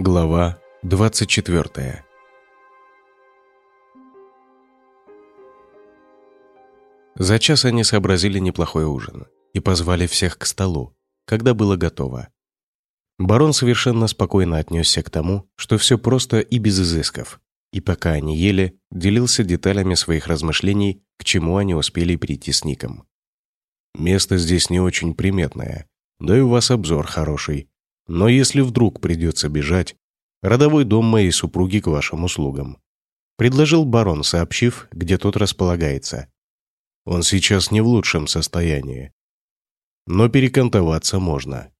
Глава 24 За час они сообразили неплохой ужин и позвали всех к столу, когда было готово. Барон совершенно спокойно отнесся к тому, что все просто и без изысков, и пока они ели, делился деталями своих размышлений, к чему они успели прийти с Ником. «Место здесь не очень приметное, да и у вас обзор хороший, но если вдруг придется бежать, родовой дом моей супруги к вашим услугам», предложил барон, сообщив, где тот располагается. Он сейчас не в лучшем состоянии. Но перекантоваться можно.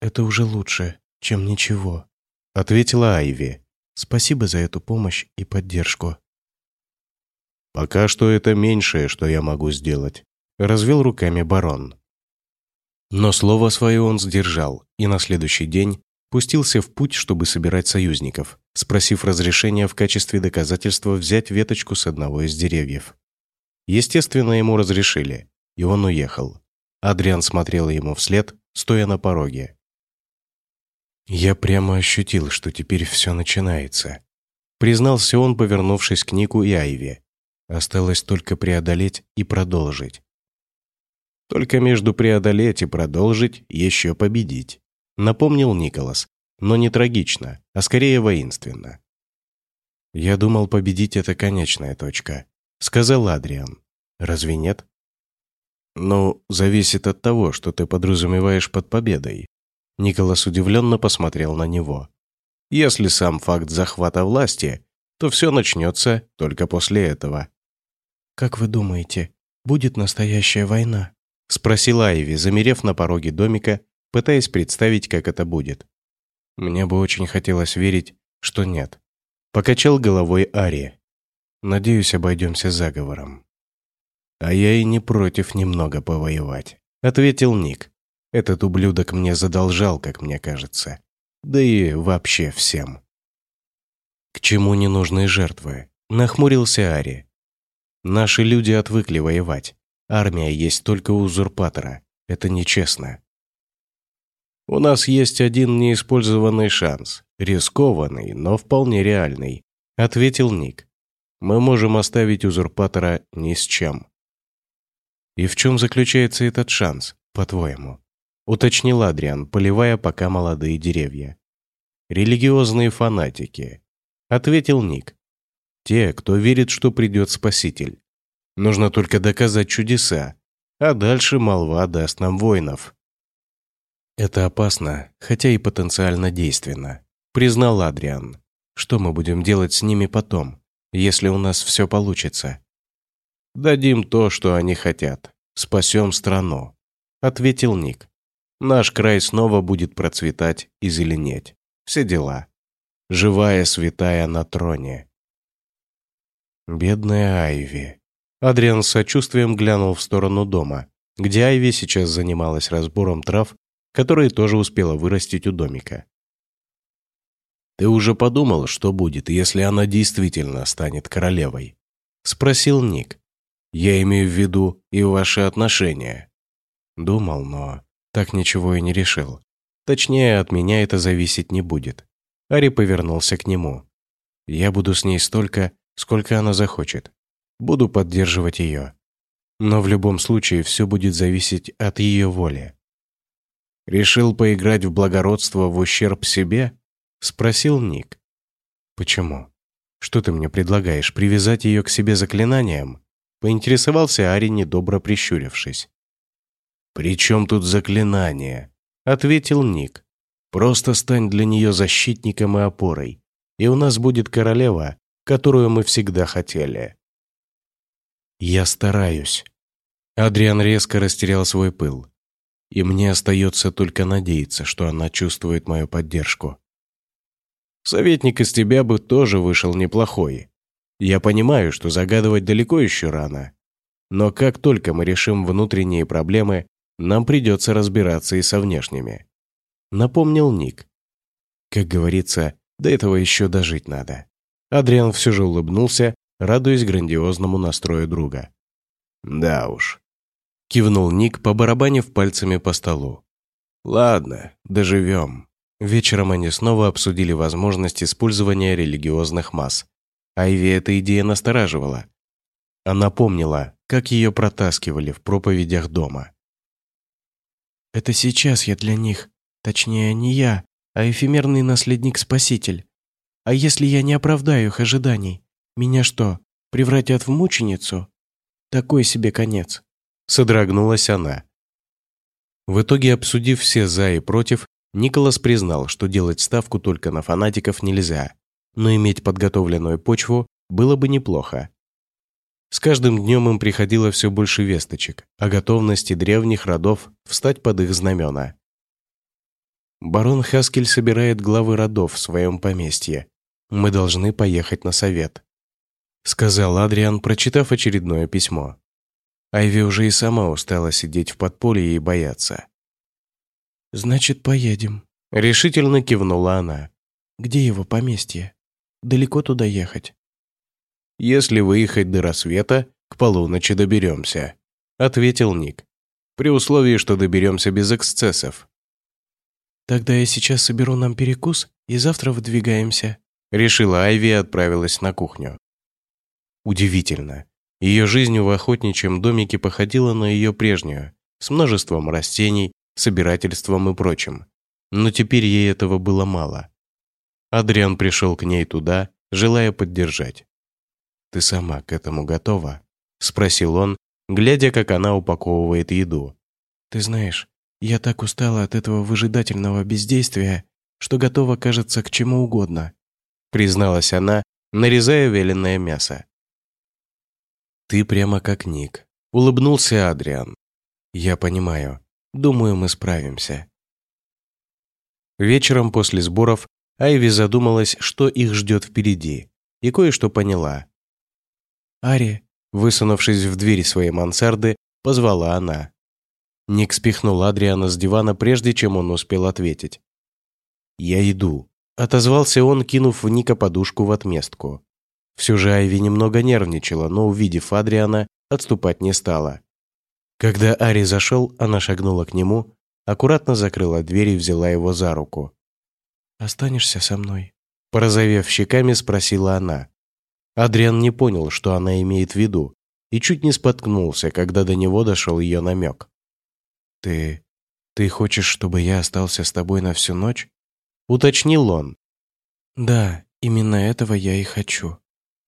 «Это уже лучше, чем ничего», — ответила Айви. «Спасибо за эту помощь и поддержку». «Пока что это меньшее, что я могу сделать», — развел руками барон. Но слово свое он сдержал и на следующий день пустился в путь, чтобы собирать союзников, спросив разрешения в качестве доказательства взять веточку с одного из деревьев. Естественно, ему разрешили, и он уехал. Адриан смотрел ему вслед, стоя на пороге. «Я прямо ощутил, что теперь все начинается», признался он, повернувшись к Нику и Айве. Осталось только преодолеть и продолжить. Только между преодолеть и продолжить еще победить, напомнил Николас, но не трагично, а скорее воинственно. Я думал, победить это конечная точка, сказал Адриан. Разве нет? Ну, зависит от того, что ты подразумеваешь под победой. Николас удивленно посмотрел на него. Если сам факт захвата власти, то все начнется только после этого. Как вы думаете, будет настоящая война? — спросила Айви, замерев на пороге домика, пытаясь представить, как это будет. Мне бы очень хотелось верить, что нет. Покачал головой Ари. Надеюсь, обойдемся заговором. А я и не против немного повоевать, ответил Ник. Этот ублюдок мне задолжал, как мне кажется. Да и вообще всем. К чему ненужные жертвы? Нахмурился Ари. Наши люди отвыкли воевать. Армия есть только у узурпатора. Это нечестно. У нас есть один неиспользованный шанс. Рискованный, но вполне реальный, ответил Ник. Мы можем оставить узурпатора ни с чем. И в чем заключается этот шанс, по-твоему? Уточнил Адриан, поливая пока молодые деревья. Религиозные фанатики, ответил Ник. Те, кто верит, что придет Спаситель. Нужно только доказать чудеса, а дальше молва даст нам воинов. Это опасно, хотя и потенциально действенно, признал Адриан. Что мы будем делать с ними потом, если у нас все получится? Дадим то, что они хотят. Спасем страну, ответил Ник. Наш край снова будет процветать и зеленеть. Все дела. Живая святая на троне. Бедная Айви. Адриан с сочувствием глянул в сторону дома, где Айви сейчас занималась разбором трав, которые тоже успела вырастить у домика. «Ты уже подумал, что будет, если она действительно станет королевой?» — спросил Ник. «Я имею в виду и ваши отношения». Думал, но так ничего и не решил. Точнее, от меня это зависеть не будет. Ари повернулся к нему. «Я буду с ней столько, сколько она захочет буду поддерживать ее. Но в любом случае все будет зависеть от ее воли. «Решил поиграть в благородство в ущерб себе?» — спросил Ник. «Почему? Что ты мне предлагаешь, привязать ее к себе заклинанием?» — поинтересовался Ари, недобро прищурившись. «При чем тут заклинание?» — ответил Ник. «Просто стань для нее защитником и опорой, и у нас будет королева, которую мы всегда хотели». Я стараюсь. Адриан резко растерял свой пыл. И мне остается только надеяться, что она чувствует мою поддержку. Советник из тебя бы тоже вышел неплохой. Я понимаю, что загадывать далеко еще рано. Но как только мы решим внутренние проблемы, нам придется разбираться и со внешними. Напомнил Ник. Как говорится, до этого еще дожить надо. Адриан все же улыбнулся радуясь грандиозному настрою друга. «Да уж», — кивнул Ник, побарабанив пальцами по столу. «Ладно, доживем. Вечером они снова обсудили возможность использования религиозных масс. Айви эта идея настораживала. Она помнила, как ее протаскивали в проповедях дома. «Это сейчас я для них. Точнее, не я, а эфемерный наследник-спаситель. А если я не оправдаю их ожиданий, меня что, превратят в мученицу? Такой себе конец». Содрогнулась она. В итоге, обсудив все «за» и «против», Николас признал, что делать ставку только на фанатиков нельзя, но иметь подготовленную почву было бы неплохо. С каждым днем им приходило все больше весточек о готовности древних родов встать под их знамена. Барон Хаскель собирает главы родов в своем поместье. Мы должны поехать на совет. Сказал Адриан, прочитав очередное письмо. Айви уже и сама устала сидеть в подполье и бояться. «Значит, поедем», — решительно кивнула она. «Где его поместье? Далеко туда ехать?» «Если выехать до рассвета, к полуночи доберемся», — ответил Ник. «При условии, что доберемся без эксцессов». «Тогда я сейчас соберу нам перекус, и завтра выдвигаемся», — решила Айви и отправилась на кухню. Удивительно. Ее жизнь в охотничьем домике походила на ее прежнюю, с множеством растений, собирательством и прочим. Но теперь ей этого было мало. Адриан пришел к ней туда, желая поддержать. «Ты сама к этому готова?» – спросил он, глядя, как она упаковывает еду. «Ты знаешь, я так устала от этого выжидательного бездействия, что готова, кажется, к чему угодно», – призналась она, нарезая веленое мясо. «Ты прямо как Ник», – улыбнулся Адриан. «Я понимаю. Думаю, мы справимся. Вечером после сборов Айви задумалась, что их ждет впереди, и кое-что поняла. «Ари», высунувшись в дверь своей мансарды, позвала она. Ник спихнул Адриана с дивана, прежде чем он успел ответить. «Я иду», — отозвался он, кинув в Ника подушку в отместку. Все же Айви немного нервничала, но, увидев Адриана, отступать не стала. Когда Ари зашел, она шагнула к нему, аккуратно закрыла дверь и взяла его за руку. «Останешься со мной?» Порозовев щеками, спросила она. Адриан не понял, что она имеет в виду, и чуть не споткнулся, когда до него дошел ее намек. «Ты... ты хочешь, чтобы я остался с тобой на всю ночь?» Уточнил он. «Да, именно этого я и хочу».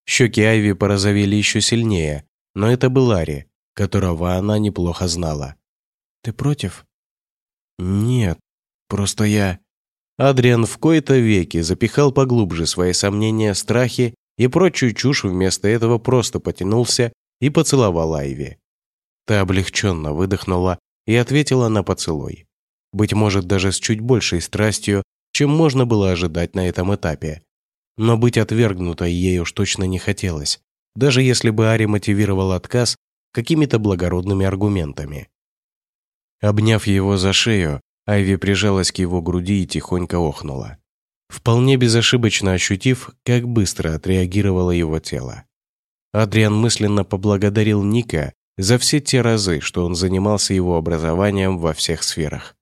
Щеки Айви порозовели еще сильнее, но это был Ари, которого она неплохо знала. «Ты против?» «Нет, просто я...» Адриан в кои-то веки запихал поглубже свои сомнения, страхи и прочую чушь, вместо этого просто потянулся и поцеловал Айви. Та облегченно выдохнула и ответила на поцелуй. Быть может, даже с чуть большей страстью, чем можно было ожидать на этом этапе. Но быть отвергнутой ей уж точно не хотелось, даже если бы Ари мотивировал отказ какими-то благородными аргументами. Обняв его за шею, Айви прижалась к его груди и тихонько охнула, вполне безошибочно ощутив, как быстро отреагировало его тело. Адриан мысленно поблагодарил Ника за все те разы, что он занимался его образованием во всех сферах.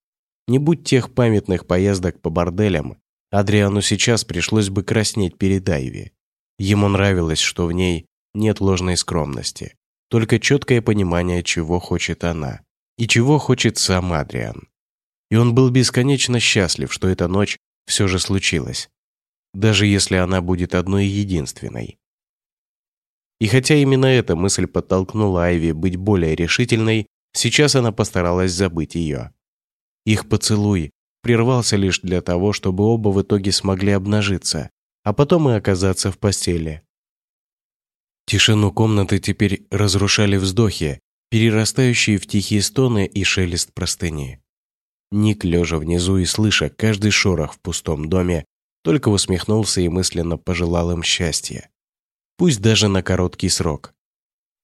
Не будь тех памятных поездок по борделям, Адриану сейчас пришлось бы краснеть перед Айви. Ему нравилось, что в ней нет ложной скромности только четкое понимание, чего хочет она и чего хочет сам Адриан. И он был бесконечно счастлив, что эта ночь все же случилась, даже если она будет одной единственной. И хотя именно эта мысль подтолкнула Айви быть более решительной, сейчас она постаралась забыть ее. Их поцелуй прервался лишь для того, чтобы оба в итоге смогли обнажиться, а потом и оказаться в постели. Тишину комнаты теперь разрушали вздохи, перерастающие в тихие стоны и шелест простыни. Ник, лежа внизу и слыша каждый шорох в пустом доме, только усмехнулся и мысленно пожелал им счастья. Пусть даже на короткий срок.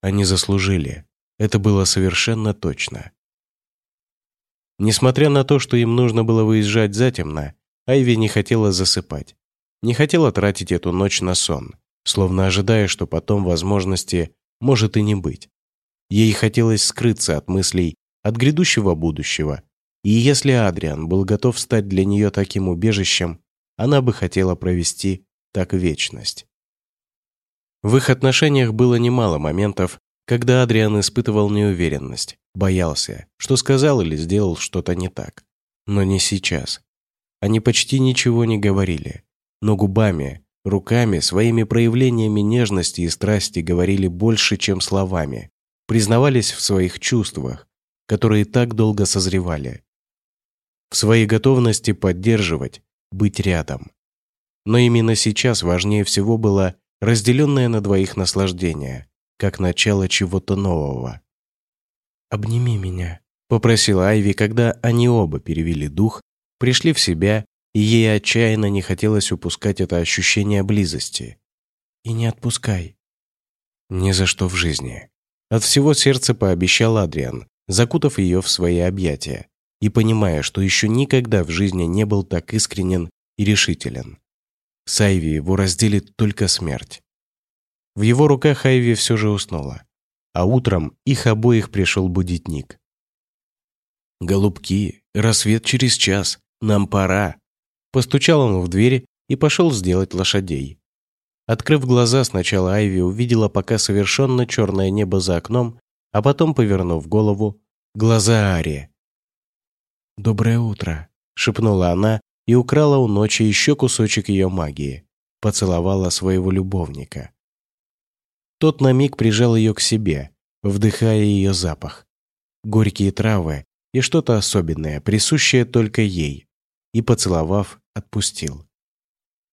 Они заслужили. Это было совершенно точно. Несмотря на то, что им нужно было выезжать затемно, Айви не хотела засыпать. Не хотела тратить эту ночь на сон словно ожидая, что потом возможности может и не быть. Ей хотелось скрыться от мыслей, от грядущего будущего И если Адриан был готов стать для нее таким убежищем, она бы хотела провести так вечность. В их отношениях было немало моментов, когда Адриан испытывал неуверенность, боялся, что сказал или сделал что-то не так. Но не сейчас. Они почти ничего не говорили, но губами, руками, своими проявлениями нежности и страсти говорили больше, чем словами, признавались в своих чувствах, которые так долго созревали. В своей готовности поддерживать, быть рядом. Но именно сейчас важнее всего было разделенное на двоих наслаждение, как начало чего-то нового. «Обними меня», — попросила Айви, когда они оба перевели дух, пришли в себя, и ей отчаянно не хотелось упускать это ощущение близости. «И не отпускай». «Ни за что в жизни». От всего сердца пообещал Адриан, закутав ее в свои объятия и понимая, что еще никогда в жизни не был так искренен и решителен. С Айви его разделит только смерть. В его руках Айви все же уснула, а утром их обоих пришел будить Ник. «Голубки, рассвет через час, нам пора!» Постучал он в дверь и пошел сделать лошадей. Открыв глаза, сначала Айви увидела пока совершенно черное небо за окном, а потом, повернув голову, глаза Ари. «Доброе утро», — шепнула она и украла у ночи еще кусочек ее магии, поцеловала своего любовника. Тот на миг прижал ее к себе, вдыхая ее запах. Горькие травы и что-то особенное, присущее только ей, и, поцеловав, отпустил.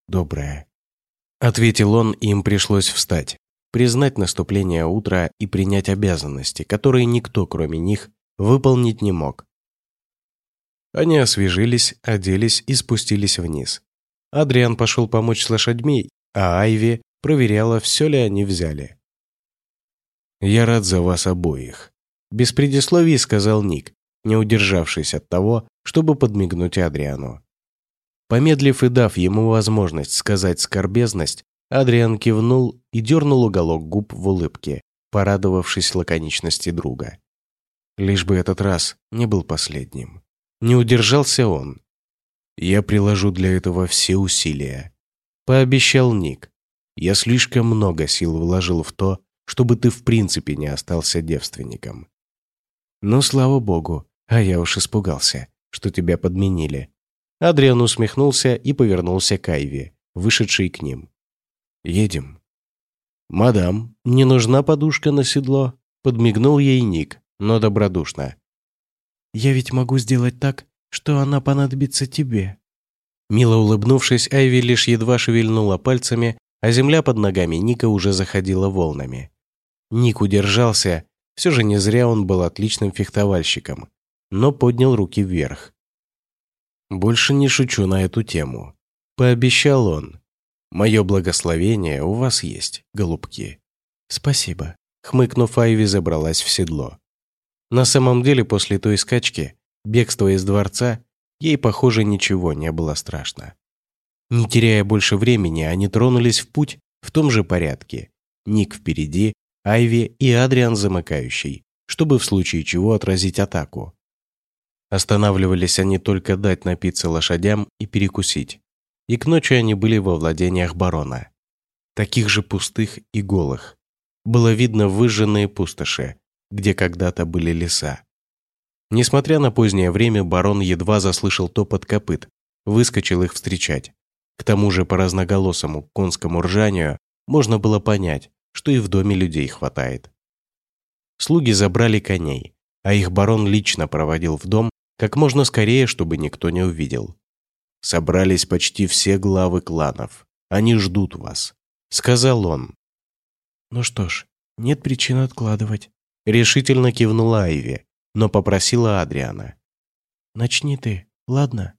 «Доброе», Ответил он, и им пришлось встать, признать наступление утра и принять обязанности, которые никто, кроме них, выполнить не мог. Они освежились, оделись и спустились вниз. Адриан пошел помочь с лошадьми, а Айви проверяла, все ли они взяли. «Я рад за вас обоих», – без предисловий сказал Ник, не удержавшись от того, чтобы подмигнуть Адриану. Помедлив и дав ему возможность сказать скорбезность, Адриан кивнул и дернул уголок губ в улыбке, порадовавшись лаконичности друга. Лишь бы этот раз не был последним. Не удержался он. «Я приложу для этого все усилия», — пообещал Ник. «Я слишком много сил вложил в то, чтобы ты в принципе не остался девственником». «Ну, слава богу, а я уж испугался, что тебя подменили», Адриан усмехнулся и повернулся к Айве, вышедшей к ним. «Едем». «Мадам, не нужна подушка на седло?» Подмигнул ей Ник, но добродушно. «Я ведь могу сделать так, что она понадобится тебе». Мило улыбнувшись, Айви лишь едва шевельнула пальцами, а земля под ногами Ника уже заходила волнами. Ник удержался, все же не зря он был отличным фехтовальщиком, но поднял руки вверх. Больше не шучу на эту тему. Пообещал он. Мое благословение у вас есть, голубки. Спасибо. Хмыкнув, Айви забралась в седло. На самом деле, после той скачки, бегства из дворца, ей, похоже, ничего не было страшно. Не теряя больше времени, они тронулись в путь в том же порядке. Ник впереди, Айви и Адриан замыкающий, чтобы в случае чего отразить атаку. Останавливались они только дать напиться лошадям и перекусить. И к ночи они были во владениях барона. Таких же пустых и голых. Было видно выжженные пустоши, где когда-то были леса. Несмотря на позднее время, барон едва заслышал топот копыт, выскочил их встречать. К тому же по разноголосому конскому ржанию можно было понять, что и в доме людей хватает. Слуги забрали коней, а их барон лично проводил в дом как можно скорее, чтобы никто не увидел. Собрались почти все главы кланов. Они ждут вас», — сказал он. «Ну что ж, нет причин откладывать», — решительно кивнула Айви, но попросила Адриана. «Начни ты, ладно?»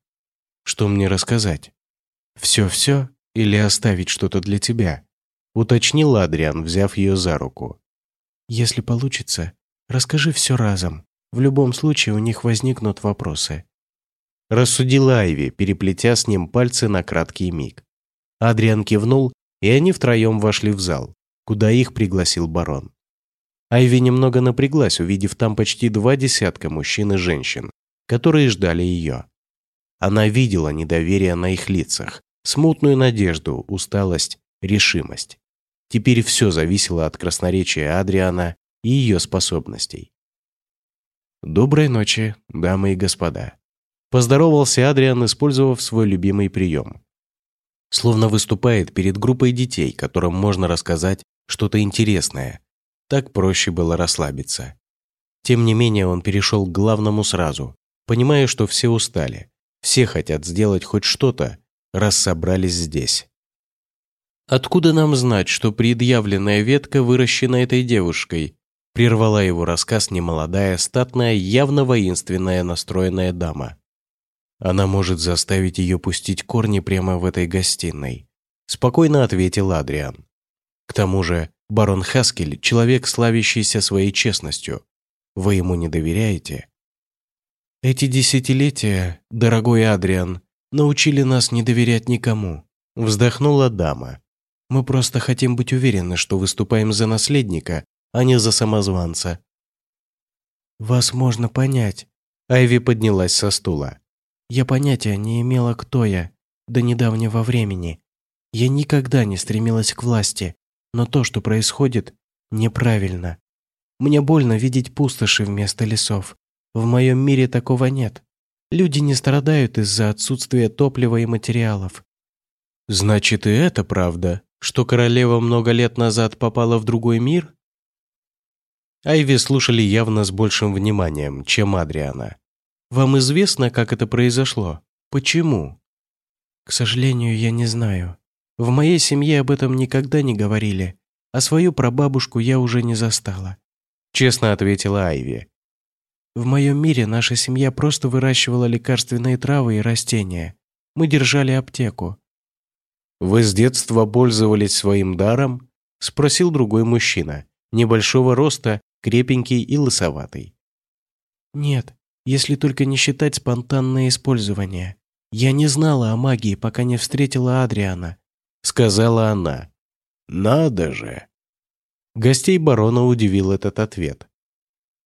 «Что мне рассказать? Все-все или оставить что-то для тебя?» — уточнил Адриан, взяв ее за руку. «Если получится, расскажи все разом. В любом случае у них возникнут вопросы. Рассудила Айви, переплетя с ним пальцы на краткий миг. Адриан кивнул, и они втроем вошли в зал, куда их пригласил барон. Айви немного напряглась, увидев там почти два десятка мужчин и женщин, которые ждали ее. Она видела недоверие на их лицах, смутную надежду, усталость, решимость. Теперь все зависело от красноречия Адриана и ее способностей. «Доброй ночи, дамы и господа», – поздоровался Адриан, использовав свой любимый прием. Словно выступает перед группой детей, которым можно рассказать что-то интересное. Так проще было расслабиться. Тем не менее, он перешел к главному сразу, понимая, что все устали. Все хотят сделать хоть что-то, раз собрались здесь. «Откуда нам знать, что предъявленная ветка выращена этой девушкой?» Прервала его рассказ немолодая, статная, явно воинственная настроенная дама. «Она может заставить ее пустить корни прямо в этой гостиной», спокойно ответил Адриан. К тому же барон Хаскель – человек, славящийся своей честностью. Вы ему не доверяете? Эти десятилетия, дорогой Адриан, научили нас не доверять никому. Вздохнула дама. Мы просто хотим быть уверены, что выступаем за наследника, а не за самозванца. Вас можно понять. Айви поднялась со стула. Я понятия не имела, кто я до недавнего времени. Я никогда не стремилась к власти, но то, что происходит, неправильно. Мне больно видеть пустоши вместо лесов. В моем мире такого нет. Люди не страдают из-за отсутствия топлива и материалов. Значит, и это правда, что королева много лет назад попала в другой мир? Айви слушали явно с большим вниманием, чем Адриана. Вам известно, как это произошло? Почему? К сожалению, я не знаю. В моей семье об этом никогда не говорили, а свою прабабушку я уже не застала. Честно ответила Айви. В моем мире наша семья просто выращивала лекарственные травы и растения. Мы держали аптеку. «Вы с детства пользовались своим даром?» – спросил другой мужчина, небольшого роста, крепенький и лысоватый. «Нет, если только не считать спонтанное использование. Я не знала о магии, пока не встретила Адриана сказала она. «Надо же!» Гостей барона удивил этот ответ.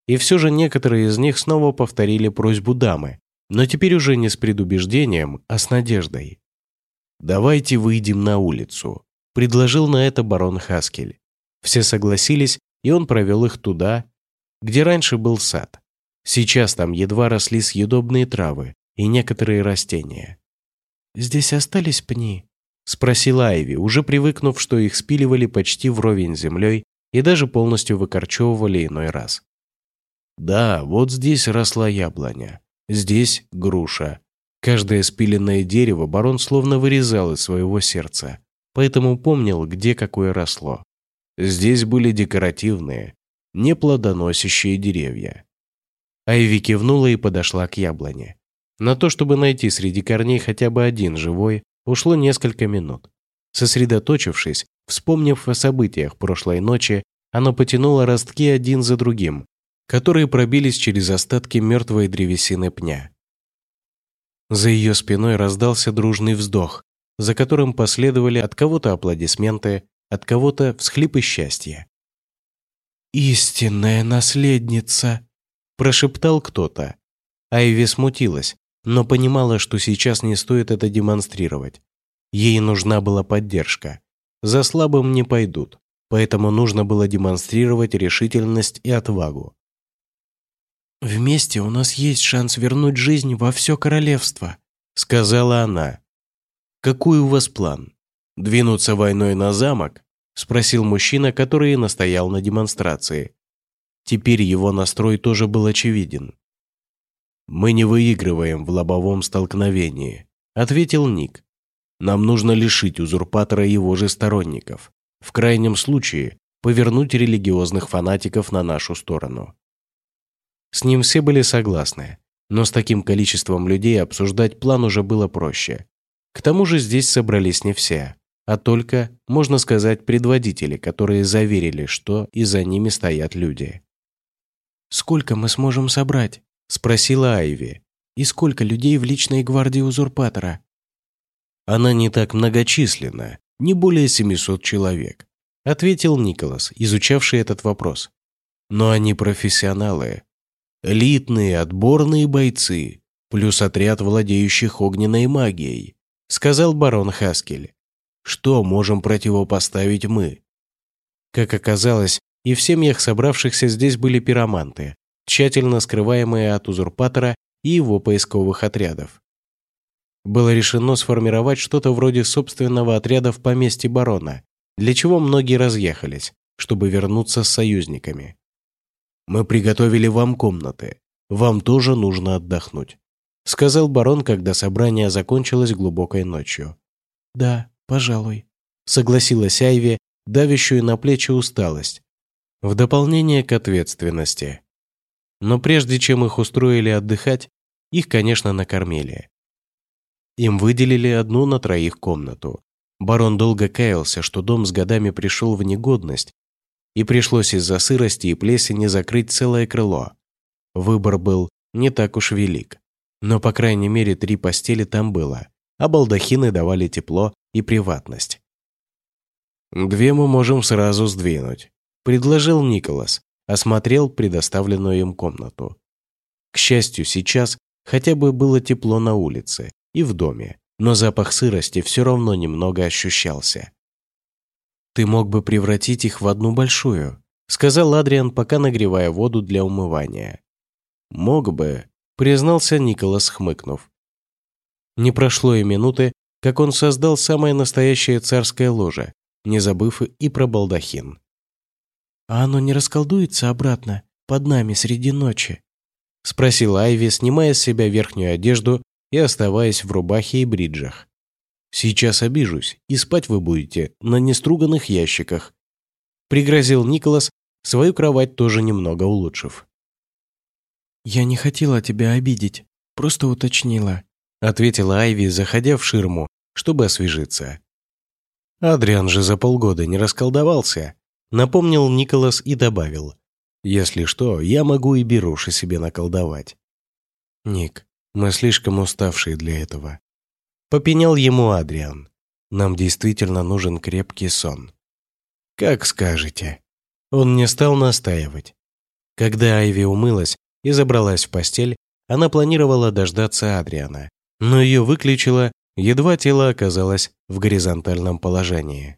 И все же некоторые из них снова повторили просьбу дамы, но теперь уже не с предубеждением, а с надеждой. «Давайте выйдем на улицу», – предложил на это барон Хаскель. Все согласились, и он провел их туда, где раньше был сад. Сейчас там едва росли съедобные травы и некоторые растения. «Здесь остались пни?» Спросила Айви, уже привыкнув, что их спиливали почти вровень с землей и даже полностью выкорчевывали иной раз. Да, вот здесь росла яблоня, здесь груша. Каждое спиленное дерево барон словно вырезал из своего сердца, поэтому помнил, где какое росло. Здесь были декоративные, неплодоносящие деревья. Айви кивнула и подошла к яблоне. На то, чтобы найти среди корней хотя бы один живой, Ушло несколько минут. Сосредоточившись, вспомнив о событиях прошлой ночи, она потянула ростки один за другим, которые пробились через остатки мертвой древесины пня. За ее спиной раздался дружный вздох, за которым последовали от кого-то аплодисменты, от кого-то всхлипы счастья. «Истинная наследница!» – прошептал кто-то. Айви смутилась, но понимала, что сейчас не стоит это демонстрировать. Ей нужна была поддержка. За слабым не пойдут, поэтому нужно было демонстрировать решительность и отвагу. «Вместе у нас есть шанс вернуть жизнь во все королевство», — сказала она. «Какой у вас план? Двинуться войной на замок?» — спросил мужчина, который настоял на демонстрации. Теперь его настрой тоже был очевиден. «Мы не выигрываем в лобовом столкновении», – ответил Ник. «Нам нужно лишить узурпатора его же сторонников. В крайнем случае, повернуть религиозных фанатиков на нашу сторону». С ним все были согласны, но с таким количеством людей обсуждать план уже было проще. К тому же здесь собрались не все, а только, можно сказать, предводители, которые заверили, что и за ними стоят люди. «Сколько мы сможем собрать?» – спросила Айви. «И сколько людей в личной гвардии узурпатора?» «Она не так многочисленна, не более 700 человек», – ответил Николас, изучавший этот вопрос. «Но они профессионалы. Элитные, отборные бойцы, плюс отряд владеющих огненной магией, сказал барон Хаскель. Что можем противопоставить мы? Как оказалось, и в семьях собравшихся здесь были пироманты, тщательно скрываемые от узурпатора и его поисковых отрядов. Было решено сформировать что-то вроде собственного отряда в поместье барона, для чего многие разъехались, чтобы вернуться с союзниками. «Мы приготовили вам комнаты. Вам тоже нужно отдохнуть», сказал барон, когда собрание закончилось глубокой ночью. «Да, пожалуй», согласилась Айви, давящую на плечи усталость, в дополнение к ответственности. Но прежде чем их устроили отдыхать, их, конечно, накормили. Им выделили одну на троих комнату. Барон долго каялся, что дом с годами пришел в негодность, и пришлось из-за сырости и плесени закрыть целое крыло. Выбор был не так уж велик. Но, по крайней мере, три постели там было, а балдахины давали тепло и приватность. «Две мы можем сразу сдвинуть», – предложил Николас, осмотрел предоставленную им комнату. К счастью, сейчас хотя бы было тепло на улице и в доме, но запах сырости все равно немного ощущался. «Ты мог бы превратить их в одну большую», – сказал Адриан, пока нагревая воду для умывания. «Мог бы», – признался Николас, хмыкнув. Не прошло и минуты, как он создал самое настоящее царское ложе, не забыв и про балдахин. «А оно не расколдуется обратно, под нами среди ночи?» — спросила Айви, снимая с себя верхнюю одежду и оставаясь в рубахе и бриджах. «Сейчас обижусь, и спать вы будете на неструганных ящиках», — пригрозил Николас, свою кровать тоже немного улучшив. «Я не хотела тебя обидеть, просто уточнила», — ответила Айви, заходя в ширму, чтобы освежиться. Адриан же за полгода не расколдовался, напомнил Николас и добавил. Если что, я могу и беруши себе наколдовать. Ник, мы слишком уставшие для этого. Попенял ему Адриан. Нам действительно нужен крепкий сон. Как скажете. Он не стал настаивать. Когда Айви умылась и забралась в постель, она планировала дождаться Адриана, но ее выключила Едва тело оказалось в горизонтальном положении.